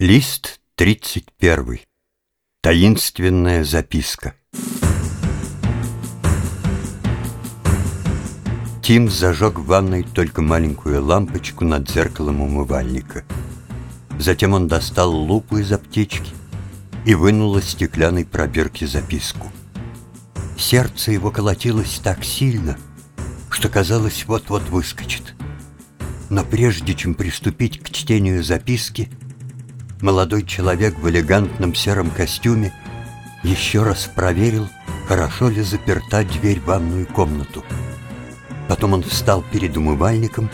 Лист 31. Таинственная записка. Тим зажег в ванной только маленькую лампочку над зеркалом умывальника. Затем он достал лупу из аптечки и вынул из стеклянной пробирки записку. Сердце его колотилось так сильно, что казалось вот-вот выскочит. Но прежде чем приступить к чтению записки, молодой человек в элегантном сером костюме еще раз проверил, хорошо ли заперта дверь в ванную комнату. Потом он встал перед умывальником,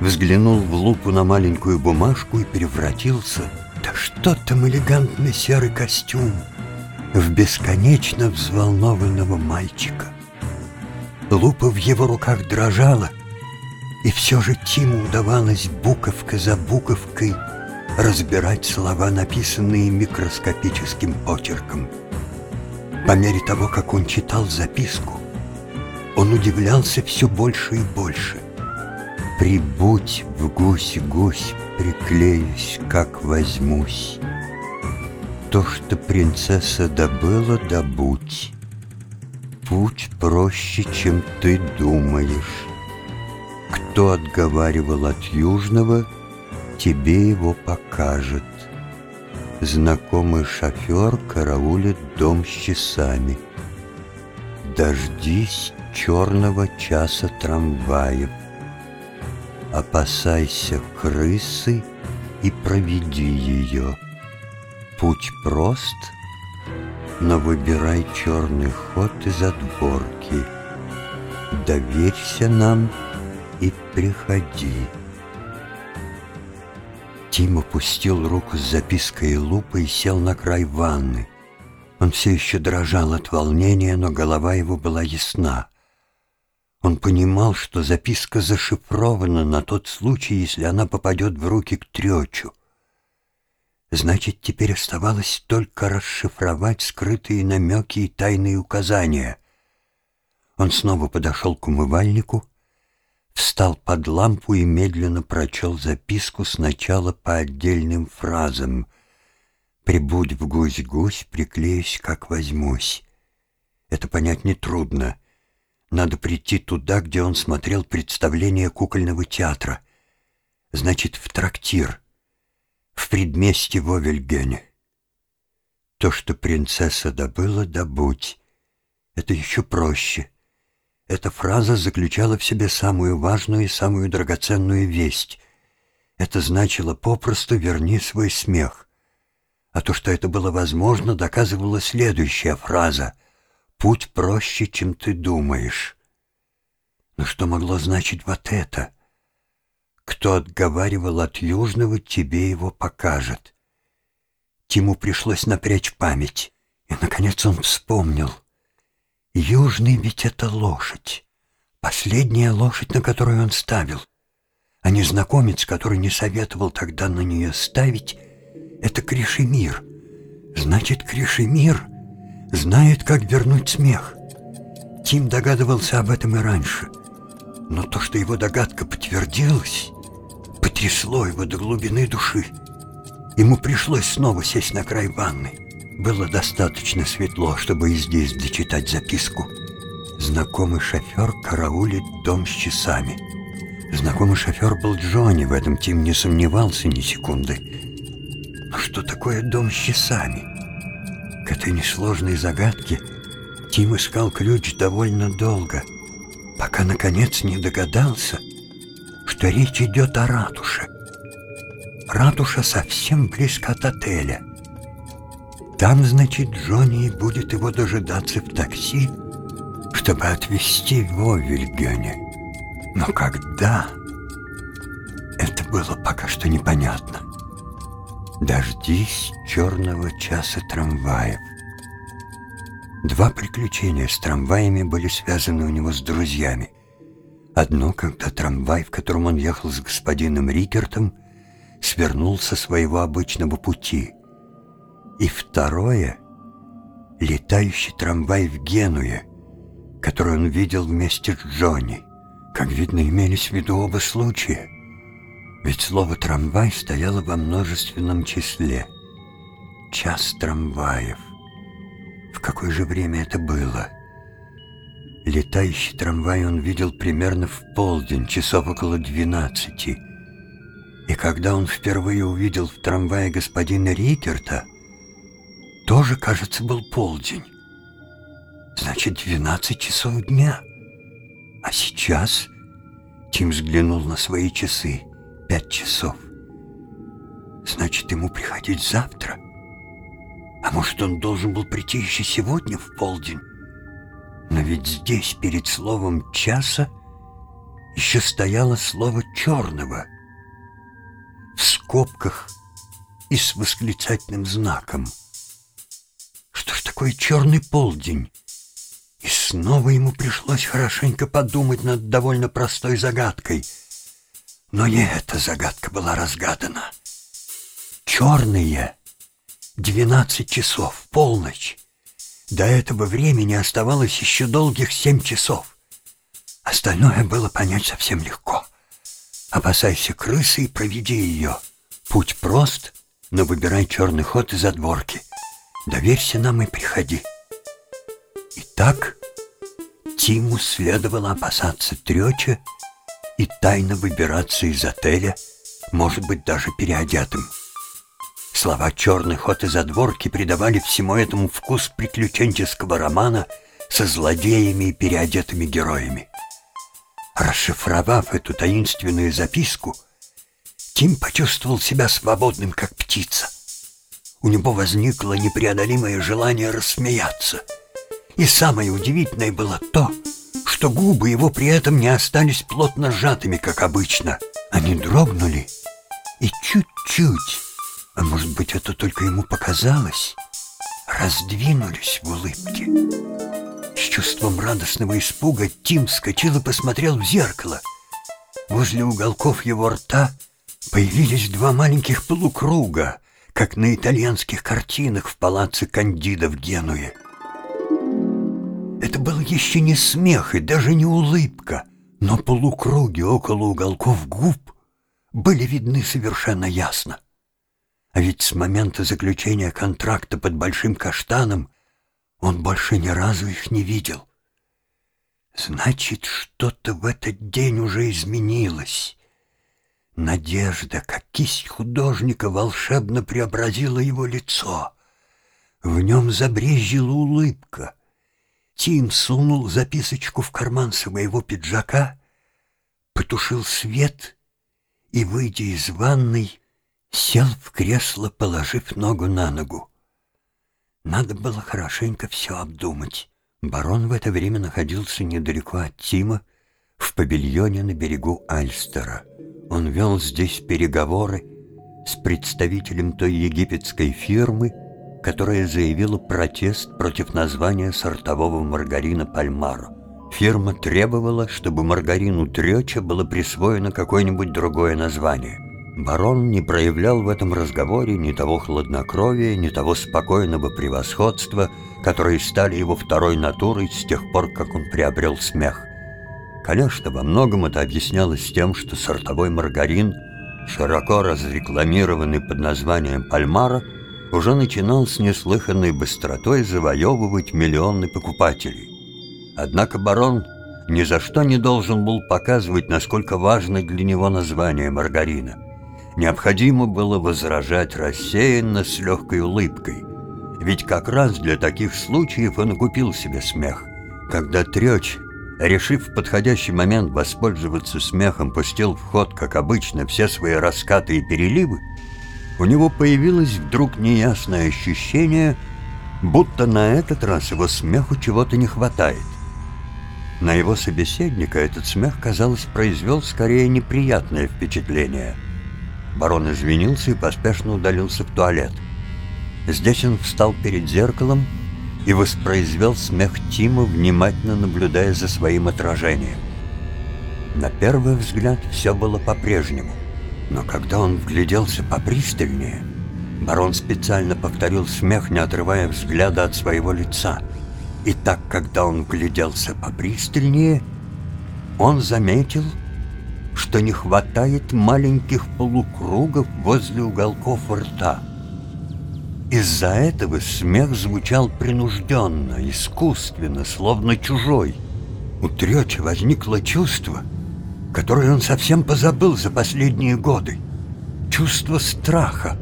взглянул в лупу на маленькую бумажку и превратился, да что там элегантный серый костюм, в бесконечно взволнованного мальчика. Лупа в его руках дрожала, и все же Тиму удавалось буковка за буковкой разбирать слова, написанные микроскопическим почерком. По мере того, как он читал записку, он удивлялся все больше и больше. «Прибудь в гусь-гусь, приклеюсь, как возьмусь. То, что принцесса добыла, добудь. Путь проще, чем ты думаешь. Кто отговаривал от южного — тебе его покажет. Знакомый шофер караулит дом с часами. Дождись черного часа трамваев. Опасайся крысы и проведи ее. Путь прост, но выбирай черный ход из отборки. Доверься нам и приходи. Тим опустил руку с запиской и лупой и сел на край ванны. Он все еще дрожал от волнения, но голова его была ясна. Он понимал, что записка зашифрована на тот случай, если она попадет в руки к тречу. Значит, теперь оставалось только расшифровать скрытые намеки и тайные указания. Он снова подошел к умывальнику встал под лампу и медленно прочел записку сначала по отдельным фразам. «Прибудь в гусь-гусь, приклеюсь, как возьмусь». Это понять нетрудно. Надо прийти туда, где он смотрел представление кукольного театра. Значит, в трактир, в предместье Вовельгене. То, что принцесса добыла, добудь. Это еще проще — эта фраза заключала в себе самую важную и самую драгоценную весть. Это значило попросту «верни свой смех». А то, что это было возможно, доказывала следующая фраза «Путь проще, чем ты думаешь». Но что могло значить вот это? Кто отговаривал от Южного, тебе его покажет. Тиму пришлось напрячь память, и, наконец, он вспомнил — Южный ведь это лошадь. Последняя лошадь, на которую он ставил. А незнакомец, который не советовал тогда на нее ставить, это Кришемир. Значит, Кришемир знает, как вернуть смех. Тим догадывался об этом и раньше. Но то, что его догадка подтвердилась, потрясло его до глубины души. Ему пришлось снова сесть на край ванны. Было достаточно светло, чтобы и здесь дочитать записку. Знакомый шофер караулит дом с часами. Знакомый шофер был Джонни, в этом Тим не сомневался ни секунды. Но что такое дом с часами? К этой несложной загадке Тим искал ключ довольно долго, пока наконец не догадался, что речь идет о ратуше. Ратуша совсем близко от отеля. Там, значит, Джонни будет его дожидаться в такси, чтобы отвезти его в Вильгене. Но когда? Это было пока что непонятно. Дождись черного часа трамваев. Два приключения с трамваями были связаны у него с друзьями. Одно, когда трамвай, в котором он ехал с господином Рикертом, свернул со своего обычного пути — и второе — летающий трамвай в Генуе, который он видел вместе с Джонни. Как видно, имелись в виду оба случая. Ведь слово «трамвай» стояло во множественном числе. Час трамваев. В какое же время это было? Летающий трамвай он видел примерно в полдень, часов около двенадцати. И когда он впервые увидел в трамвае господина Рикерта, тоже, кажется, был полдень. Значит, двенадцать часов дня. А сейчас Тим взглянул на свои часы. Пять часов. Значит, ему приходить завтра? А может, он должен был прийти еще сегодня в полдень? Но ведь здесь, перед словом «часа», еще стояло слово «черного» в скобках и с восклицательным знаком. Что ж такое черный полдень? И снова ему пришлось хорошенько подумать над довольно простой загадкой. Но не эта загадка была разгадана. Черные — двенадцать часов, полночь. До этого времени оставалось еще долгих семь часов. Остальное было понять совсем легко. Опасайся крысы и проведи ее. Путь прост, но выбирай черный ход из отборки. Доверься нам и приходи. Итак, Тиму следовало опасаться треча и тайно выбираться из отеля, может быть, даже переодетым. Слова «черный ход из задворки» придавали всему этому вкус приключенческого романа со злодеями и переодетыми героями. Расшифровав эту таинственную записку, Тим почувствовал себя свободным, как птица. У него возникло непреодолимое желание рассмеяться. И самое удивительное было то, что губы его при этом не остались плотно сжатыми, как обычно. Они дрогнули и чуть-чуть а может быть, это только ему показалось, раздвинулись в улыбке. С чувством радостного испуга Тим вскочил и посмотрел в зеркало. Возле уголков его рта появились два маленьких полукруга, как на итальянских картинах в палаце Кандида в Генуе. Это был еще не смех и даже не улыбка, но полукруги около уголков губ были видны совершенно ясно. А ведь с момента заключения контракта под Большим Каштаном он больше ни разу их не видел. Значит, что-то в этот день уже изменилось. Надежда, как кисть художника, волшебно преобразила его лицо. В нем забрезжила улыбка. Тим сунул записочку в карман своего пиджака, потушил свет и, выйдя из ванной, Сел в кресло, положив ногу на ногу. Надо было хорошенько все обдумать. Барон в это время находился недалеко от Тима, в павильоне на берегу Альстера. Он вел здесь переговоры с представителем той египетской фирмы, которая заявила протест против названия сортового маргарина «Пальмаро». Фирма требовала, чтобы маргарину Трёча было присвоено какое-нибудь другое название. Барон не проявлял в этом разговоре ни того хладнокровия, ни того спокойного превосходства, которые стали его второй натурой с тех пор, как он приобрел смех. Конечно, во многом это объяснялось тем, что сортовой маргарин, широко разрекламированный под названием «Пальмара», уже начинал с неслыханной быстротой завоевывать миллионы покупателей. Однако барон ни за что не должен был показывать, насколько важно для него название маргарина – Необходимо было возражать рассеянно с легкой улыбкой. Ведь как раз для таких случаев он купил себе смех. Когда Трёч, решив в подходящий момент воспользоваться смехом, пустил в ход, как обычно, все свои раскаты и переливы, у него появилось вдруг неясное ощущение, будто на этот раз его смеху чего-то не хватает. На его собеседника этот смех, казалось, произвел скорее неприятное впечатление – Барон извинился и поспешно удалился в туалет. Здесь он встал перед зеркалом и воспроизвел смех Тима, внимательно наблюдая за своим отражением. На первый взгляд все было по-прежнему, но когда он вгляделся попристальнее, барон специально повторил смех, не отрывая взгляда от своего лица. И так, когда он вгляделся попристальнее, он заметил, что не хватает маленьких полукругов возле уголков рта. Из-за этого смех звучал принужденно, искусственно, словно чужой. У Треча возникло чувство, которое он совсем позабыл за последние годы. Чувство страха.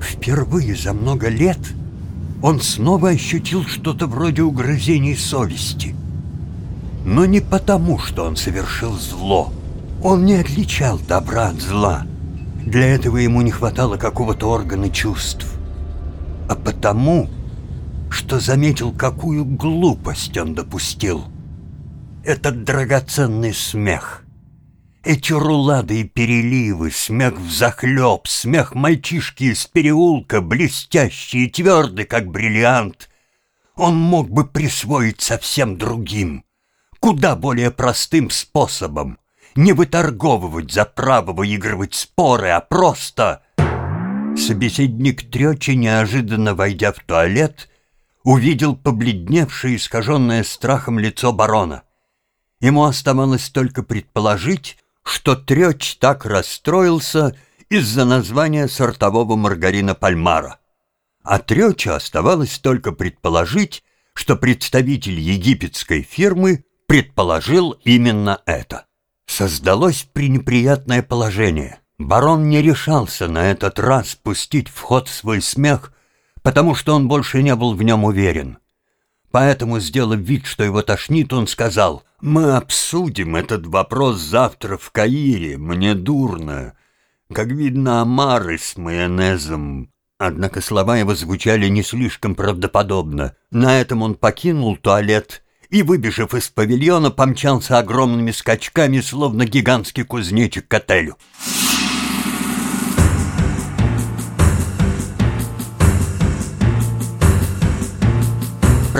Впервые за много лет он снова ощутил что-то вроде угрызений совести. Но не потому, что он совершил зло. Он не отличал добра от зла. Для этого ему не хватало какого-то органа чувств. А потому, что заметил, какую глупость он допустил. Этот драгоценный смех. Эти рулады и переливы, смех взахлеб, смех мальчишки из переулка, блестящий и твердый, как бриллиант, он мог бы присвоить совсем другим, куда более простым способом, не выторговывать за право выигрывать споры, а просто... Собеседник Тречи, неожиданно войдя в туалет, увидел побледневшее, искаженное страхом лицо барона. Ему оставалось только предположить, что Трёч так расстроился из-за названия сортового маргарина Пальмара. А Трёчу оставалось только предположить, что представитель египетской фирмы предположил именно это. Создалось пренеприятное положение. Барон не решался на этот раз пустить в ход свой смех, потому что он больше не был в нем уверен. Поэтому, сделав вид, что его тошнит, он сказал, «Мы обсудим этот вопрос завтра в Каире, мне дурно. Как видно, омары с майонезом». Однако слова его звучали не слишком правдоподобно. На этом он покинул туалет и, выбежав из павильона, помчался огромными скачками, словно гигантский кузнечик к отелю.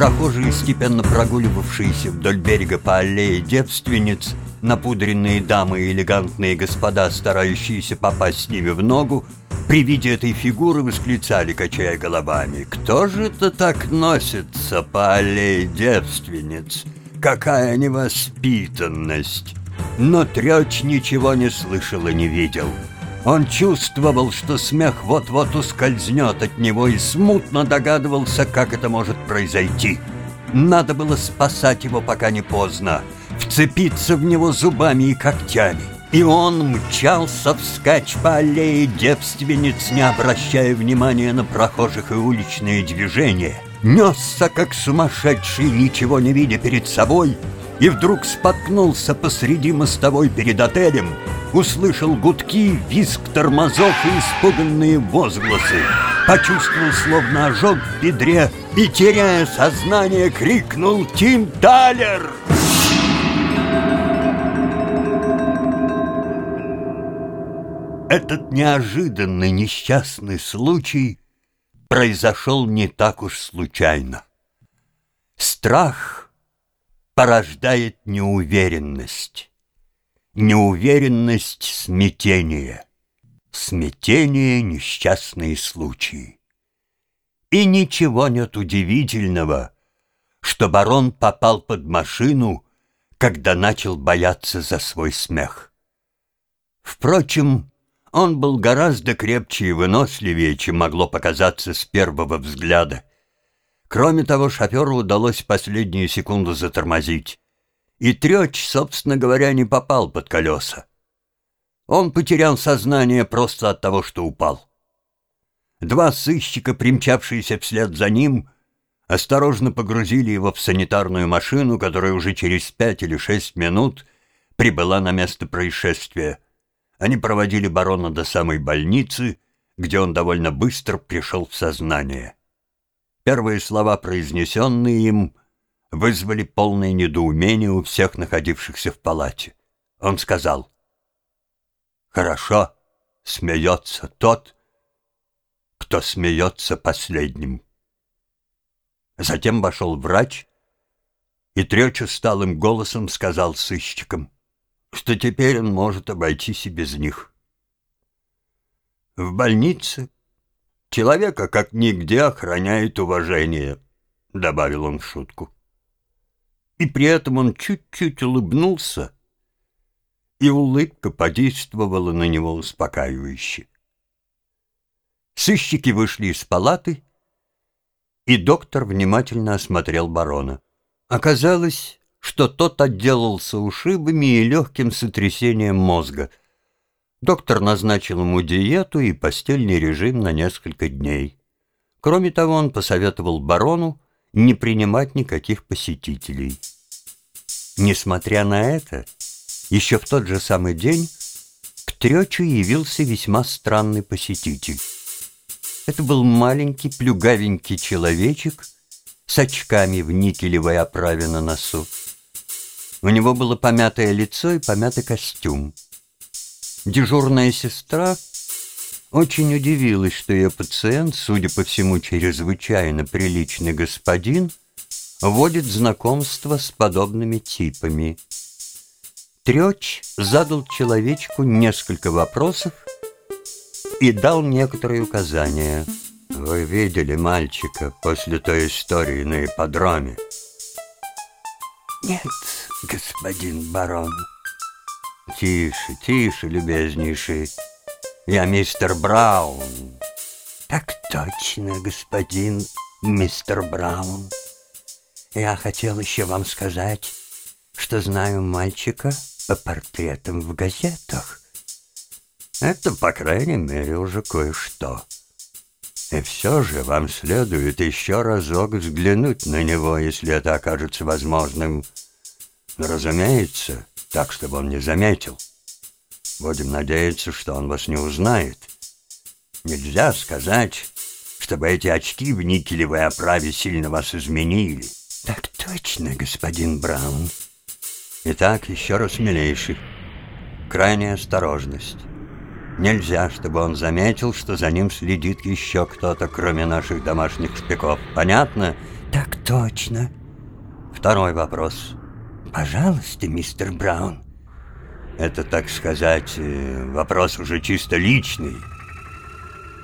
Прохожие, степенно прогуливавшиеся вдоль берега по аллее девственниц, напудренные дамы и элегантные господа, старающиеся попасть с ними в ногу, при виде этой фигуры восклицали, качая головами. «Кто же это так носится по аллее девственниц? Какая невоспитанность!» Но Трёч ничего не слышал и не видел. Он чувствовал, что смех вот-вот ускользнет от него и смутно догадывался, как это может произойти. Надо было спасать его, пока не поздно, вцепиться в него зубами и когтями. И он мчался вскачь по аллее девственниц, не обращая внимания на прохожих и уличные движения. Несся, как сумасшедший, ничего не видя перед собой, и вдруг споткнулся посреди мостовой перед отелем, услышал гудки, визг тормозов и испуганные возгласы. Почувствовал словно ожог в бедре и, теряя сознание, крикнул «Тим Талер!» Этот неожиданный несчастный случай произошел не так уж случайно. Страх порождает неуверенность. Неуверенность — смятение. Смятение — несчастные случаи. И ничего нет удивительного, что барон попал под машину, когда начал бояться за свой смех. Впрочем, он был гораздо крепче и выносливее, чем могло показаться с первого взгляда. Кроме того, шоферу удалось последнюю секунду затормозить. И Трёч, собственно говоря, не попал под колеса. Он потерял сознание просто от того, что упал. Два сыщика, примчавшиеся вслед за ним, осторожно погрузили его в санитарную машину, которая уже через пять или шесть минут прибыла на место происшествия. Они проводили барона до самой больницы, где он довольно быстро пришел в сознание. Первые слова, произнесенные им, вызвали полное недоумение у всех находившихся в палате. Он сказал, «Хорошо, смеется тот, кто смеется последним». Затем вошел врач и треча сталым голосом сказал сыщикам, что теперь он может обойтись и без них. В больнице человека как нигде охраняет уважение, добавил он в шутку. И при этом он чуть-чуть улыбнулся и улыбка подействовала на него успокаивающе. Сыщики вышли из палаты, и доктор внимательно осмотрел барона. Оказалось, что тот отделался ушибами и легким сотрясением мозга. Доктор назначил ему диету и постельный режим на несколько дней. Кроме того, он посоветовал барону не принимать никаких посетителей. Несмотря на это, еще в тот же самый день к Тречу явился весьма странный посетитель. Это был маленький плюгавенький человечек с очками в никелевой оправе на носу. У него было помятое лицо и помятый костюм. Дежурная сестра очень удивилась, что ее пациент, судя по всему, чрезвычайно приличный господин, вводит знакомство с подобными типами. Трёч задал человечку несколько вопросов и дал некоторые указания. «Вы видели мальчика после той истории на ипподроме?» «Нет, господин барон». «Тише, тише, любезнейший. Я мистер Браун». «Так точно, господин мистер Браун. Я хотел еще вам сказать, что знаю мальчика по портретам в газетах». «Это, по крайней мере, уже кое-что». И все же вам следует еще разок взглянуть на него, если это окажется возможным. Разумеется, так, чтобы он не заметил. Будем надеяться, что он вас не узнает. Нельзя сказать, чтобы эти очки в никелевой оправе сильно вас изменили. Так точно, господин Браун. Итак, еще раз, милейший, крайняя осторожность. Нельзя, чтобы он заметил, что за ним следит еще кто-то, кроме наших домашних шпиков. Понятно? Так точно. Второй вопрос. Пожалуйста, мистер Браун. Это, так сказать, э, вопрос уже чисто личный.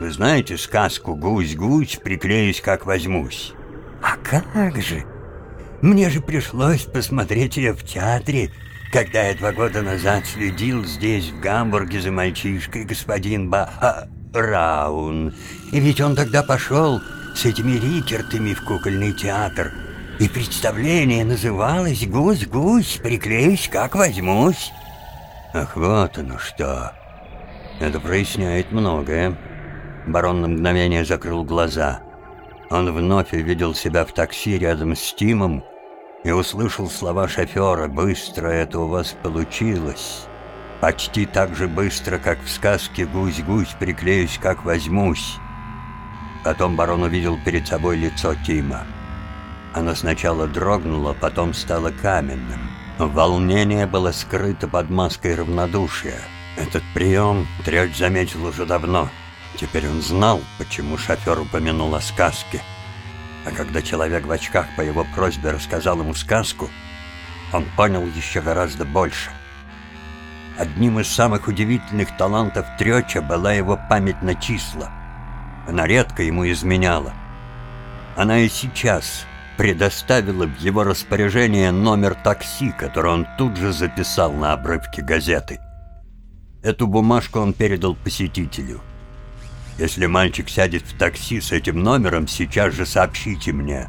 Вы знаете сказку «Гусь-гусь, приклеюсь, как возьмусь»? А как же? Мне же пришлось посмотреть ее в театре когда я два года назад следил здесь, в Гамбурге, за мальчишкой, господин Ба... А, Раун. И ведь он тогда пошел с этими рикертами в кукольный театр. И представление называлось «Гусь-гусь, приклеюсь, как возьмусь». Ах, вот оно что. Это проясняет многое. Барон на мгновение закрыл глаза. Он вновь увидел себя в такси рядом с Тимом, и услышал слова шофера «Быстро это у вас получилось». Почти так же быстро, как в сказке «Гусь-гусь, приклеюсь, как возьмусь». Потом барон увидел перед собой лицо Тима. Оно сначала дрогнуло, потом стало каменным. Волнение было скрыто под маской равнодушия. Этот прием Трёч заметил уже давно. Теперь он знал, почему шофер упомянул о сказке. А когда человек в очках по его просьбе рассказал ему сказку, он понял еще гораздо больше. Одним из самых удивительных талантов Трёча была его память на числа. Она редко ему изменяла. Она и сейчас предоставила в его распоряжение номер такси, который он тут же записал на обрывке газеты. Эту бумажку он передал посетителю – если мальчик сядет в такси с этим номером, сейчас же сообщите мне.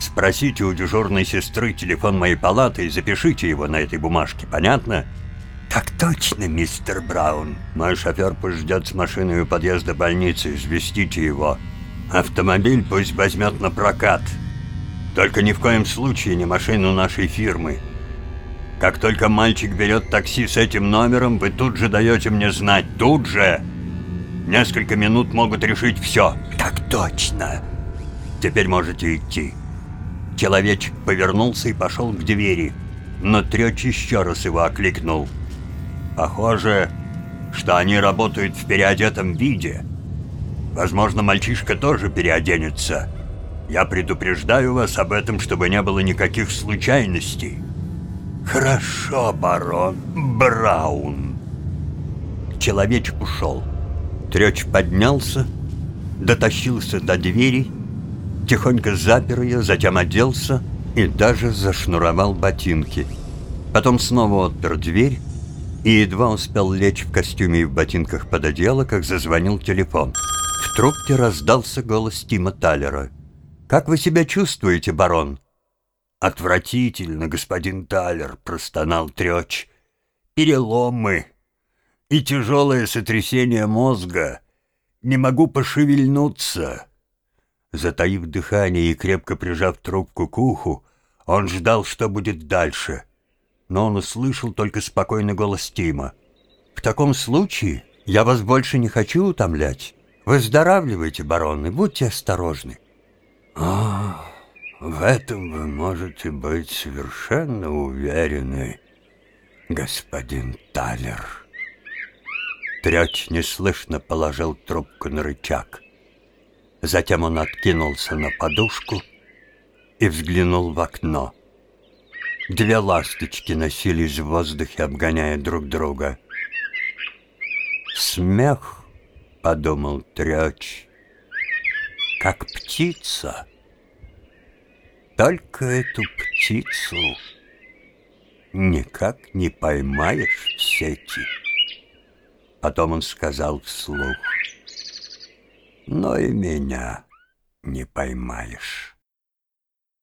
Спросите у дежурной сестры телефон моей палаты и запишите его на этой бумажке, понятно? Так точно, мистер Браун. Мой шофер пусть ждет с машиной у подъезда больницы, известите его. Автомобиль пусть возьмет на прокат. Только ни в коем случае не машину нашей фирмы. Как только мальчик берет такси с этим номером, вы тут же даете мне знать, тут же!» Несколько минут могут решить все. Так точно. Теперь можете идти. Человечек повернулся и пошел к двери, но Трёч еще раз его окликнул. Похоже, что они работают в переодетом виде. Возможно, мальчишка тоже переоденется. Я предупреждаю вас об этом, чтобы не было никаких случайностей. Хорошо, барон Браун. Человечек ушел. Трёч поднялся, дотащился до двери, тихонько запер ее, затем оделся и даже зашнуровал ботинки. Потом снова отпер дверь и едва успел лечь в костюме и в ботинках под одеяло, как зазвонил телефон. В трубке раздался голос Тима Талера. «Как вы себя чувствуете, барон?» «Отвратительно, господин Талер», — простонал Трёч. «Переломы и тяжелое сотрясение мозга. Не могу пошевельнуться». Затаив дыхание и крепко прижав трубку к уху, он ждал, что будет дальше. Но он услышал только спокойный голос Тима. «В таком случае я вас больше не хочу утомлять. Выздоравливайте, барон, и будьте осторожны». «А, в этом вы можете быть совершенно уверены, господин Талер». Трёч неслышно положил трубку на рычаг. Затем он откинулся на подушку и взглянул в окно. Две ласточки носились в воздухе, обгоняя друг друга. «Смех», — подумал Трёч, — «как птица». Только эту птицу никак не поймаешь в сети. Потом он сказал вслух, но и меня не поймаешь.